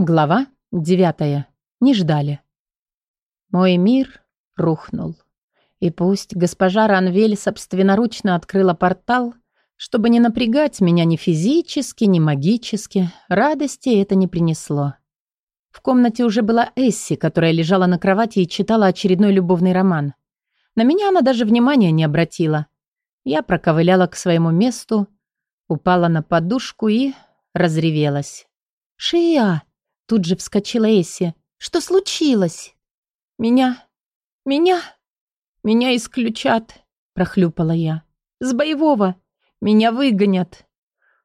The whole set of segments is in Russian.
Глава девятая. Не ждали. Мой мир рухнул. И пусть госпожа Ранвель собственноручно открыла портал, чтобы не напрягать меня ни физически, ни магически, радости это не принесло. В комнате уже была Эсси, которая лежала на кровати и читала очередной любовный роман. На меня она даже внимания не обратила. Я проковыляла к своему месту, упала на подушку и разревелась. «Шия!» Тут же вскочила Эсси. «Что случилось?» «Меня... меня... меня исключат», — прохлюпала я. «С боевого. Меня выгонят».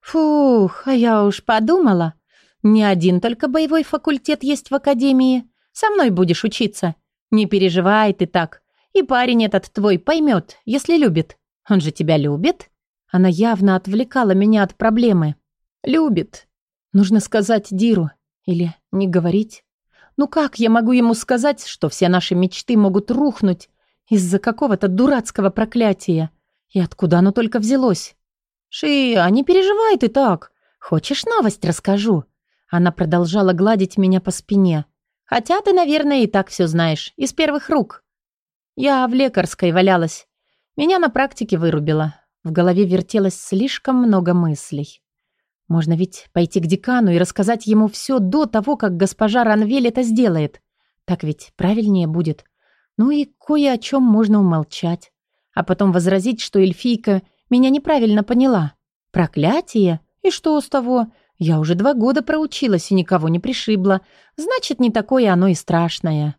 «Фух, а я уж подумала. Не один только боевой факультет есть в академии. Со мной будешь учиться. Не переживай ты так. И парень этот твой поймет, если любит. Он же тебя любит?» Она явно отвлекала меня от проблемы. «Любит. Нужно сказать Диру. Или не говорить? Ну как я могу ему сказать, что все наши мечты могут рухнуть из-за какого-то дурацкого проклятия? И откуда оно только взялось? Шия, не переживай ты так. Хочешь новость расскажу? Она продолжала гладить меня по спине. Хотя ты, наверное, и так все знаешь, из первых рук. Я в лекарской валялась. Меня на практике вырубило. В голове вертелось слишком много мыслей. Можно ведь пойти к декану и рассказать ему все до того, как госпожа Ранвель это сделает. Так ведь правильнее будет. Ну и кое о чем можно умолчать. А потом возразить, что эльфийка меня неправильно поняла. Проклятие? И что с того? Я уже два года проучилась и никого не пришибла. Значит, не такое оно и страшное.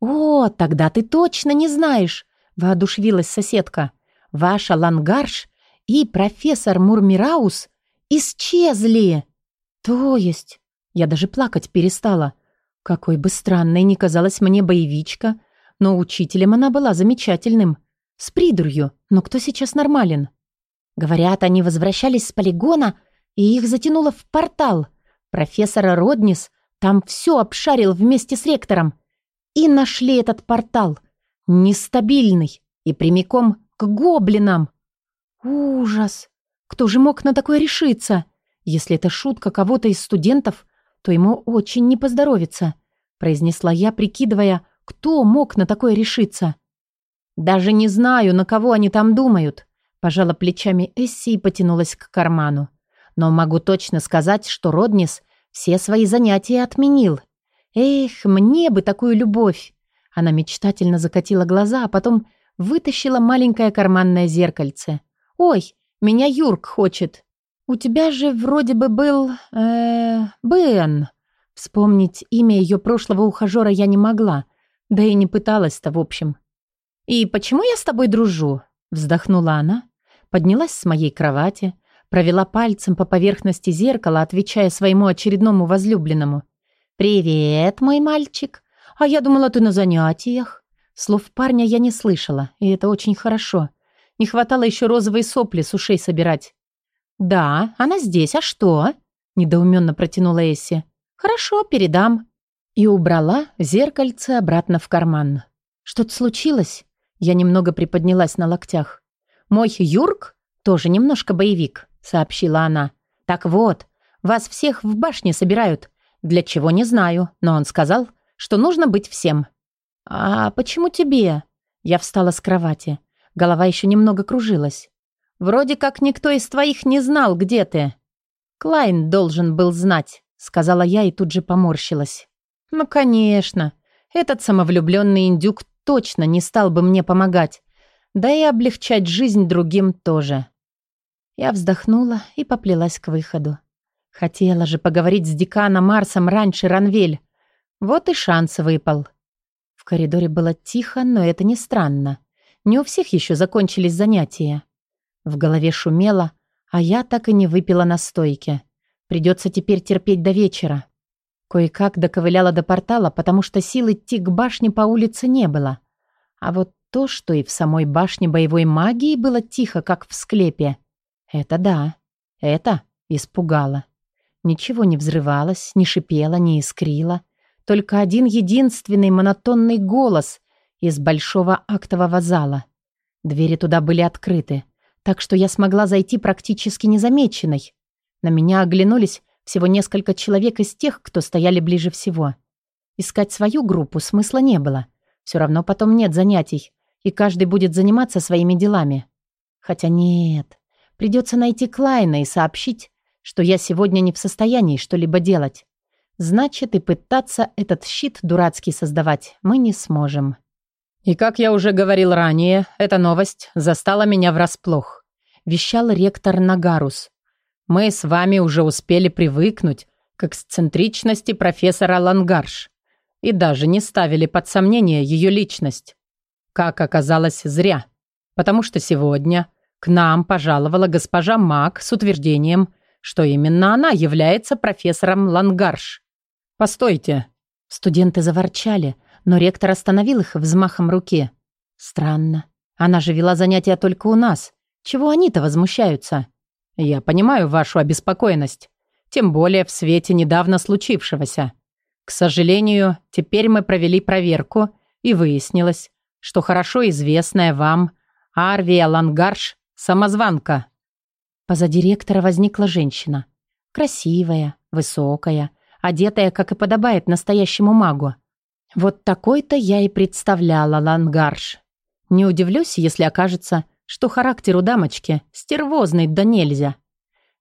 «О, тогда ты точно не знаешь!» — воодушевилась соседка. «Ваша Лангарш и профессор Мурмираус — исчезли. То есть... Я даже плакать перестала. Какой бы странной ни казалась мне боевичка, но учителем она была замечательным. С придурью, но кто сейчас нормален? Говорят, они возвращались с полигона, и их затянуло в портал. Профессора Роднис там все обшарил вместе с ректором. И нашли этот портал. Нестабильный и прямиком к гоблинам. Ужас! Кто же мог на такое решиться? Если это шутка кого-то из студентов, то ему очень не поздоровится, произнесла я, прикидывая, кто мог на такое решиться. Даже не знаю, на кого они там думают, пожала плечами Эсси и потянулась к карману. Но могу точно сказать, что Роднис все свои занятия отменил. Эх, мне бы такую любовь. Она мечтательно закатила глаза, а потом вытащила маленькое карманное зеркальце. Ой, меня Юрк хочет. У тебя же вроде бы был... э Бен. Вспомнить имя ее прошлого ухажера я не могла. Да и не пыталась-то, в общем. «И почему я с тобой дружу?» Вздохнула она, поднялась с моей кровати, провела пальцем по поверхности зеркала, отвечая своему очередному возлюбленному. «Привет, мой мальчик. А я думала, ты на занятиях». Слов парня я не слышала, и это очень хорошо. Не хватало еще розовые сопли с ушей собирать. «Да, она здесь, а что?» – недоуменно протянула Эсси. «Хорошо, передам». И убрала зеркальце обратно в карман. «Что-то случилось?» Я немного приподнялась на локтях. «Мой Юрк тоже немножко боевик», — сообщила она. «Так вот, вас всех в башне собирают. Для чего, не знаю, но он сказал, что нужно быть всем». «А почему тебе?» Я встала с кровати. Голова еще немного кружилась. «Вроде как никто из твоих не знал, где ты». «Клайн должен был знать», — сказала я и тут же поморщилась. «Ну, конечно. Этот самовлюбленный индюк точно не стал бы мне помогать. Да и облегчать жизнь другим тоже». Я вздохнула и поплелась к выходу. Хотела же поговорить с деканом Марсом раньше Ранвель. Вот и шанс выпал. В коридоре было тихо, но это не странно. Не у всех еще закончились занятия. В голове шумело, а я так и не выпила настойки. Придется теперь терпеть до вечера. Кое-как доковыляла до портала, потому что сил идти к башне по улице не было. А вот то, что и в самой башне боевой магии было тихо, как в склепе, это да, это испугало. Ничего не взрывалось, не шипело, не искрило. Только один единственный монотонный голос, из большого актового зала. Двери туда были открыты, так что я смогла зайти практически незамеченной. На меня оглянулись Всего несколько человек из тех, кто стояли ближе всего. Искать свою группу смысла не было. Все равно потом нет занятий, и каждый будет заниматься своими делами. Хотя нет, придется найти Клайна и сообщить, что я сегодня не в состоянии что-либо делать. Значит, и пытаться этот щит дурацкий создавать мы не сможем. И как я уже говорил ранее, эта новость застала меня врасплох. Вещал ректор Нагарус. Мы с вами уже успели привыкнуть к эксцентричности профессора Лангарш и даже не ставили под сомнение ее личность. Как оказалось, зря. Потому что сегодня к нам пожаловала госпожа Мак с утверждением, что именно она является профессором Лангарш. «Постойте!» Студенты заворчали, но ректор остановил их взмахом руки. «Странно. Она же вела занятия только у нас. Чего они-то возмущаются?» «Я понимаю вашу обеспокоенность. Тем более в свете недавно случившегося. К сожалению, теперь мы провели проверку, и выяснилось, что хорошо известная вам Арвия Лангарш – самозванка». Позади ректора возникла женщина. Красивая, высокая, одетая, как и подобает настоящему магу. Вот такой-то я и представляла Лангарш. Не удивлюсь, если окажется, что характер у дамочки стервозный да нельзя.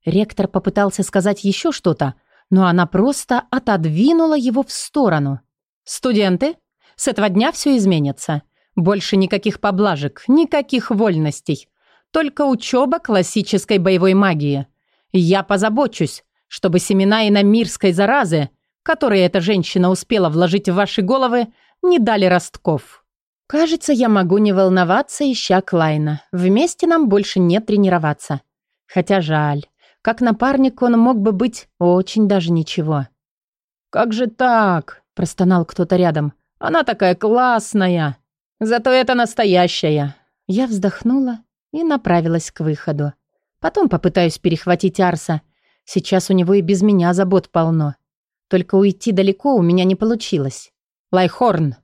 Ректор попытался сказать еще что-то, но она просто отодвинула его в сторону. «Студенты, с этого дня все изменится. Больше никаких поблажек, никаких вольностей. Только учеба классической боевой магии. Я позабочусь, чтобы семена иномирской заразы, которые эта женщина успела вложить в ваши головы, не дали ростков. Кажется, я могу не волноваться, ища Клайна. Вместе нам больше не тренироваться. Хотя жаль. Как напарник он мог бы быть очень даже ничего. «Как же так?» – простонал кто-то рядом. «Она такая классная! Зато это настоящая!» Я вздохнула и направилась к выходу. Потом попытаюсь перехватить Арса – Сейчас у него и без меня забот полно. Только уйти далеко у меня не получилось. Лайхорн.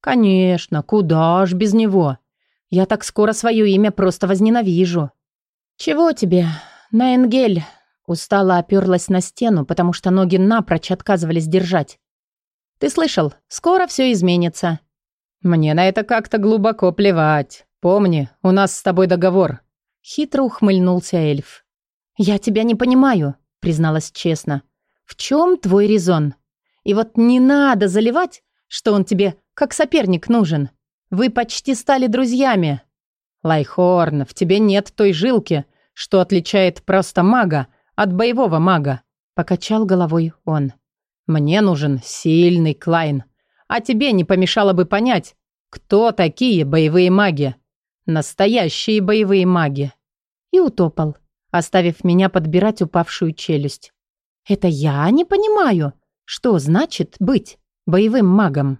Конечно, куда ж без него? Я так скоро свое имя просто возненавижу. Чего тебе? На Энгель. Устала оперлась на стену, потому что ноги напрочь отказывались держать. Ты слышал, скоро все изменится. Мне на это как-то глубоко плевать. Помни, у нас с тобой договор. Хитро ухмыльнулся эльф. Я тебя не понимаю призналась честно. «В чем твой резон? И вот не надо заливать, что он тебе как соперник нужен. Вы почти стали друзьями». «Лайхорн, в тебе нет той жилки, что отличает просто мага от боевого мага», покачал головой он. «Мне нужен сильный Клайн, а тебе не помешало бы понять, кто такие боевые маги. Настоящие боевые маги». И утопал оставив меня подбирать упавшую челюсть. «Это я не понимаю, что значит быть боевым магом?»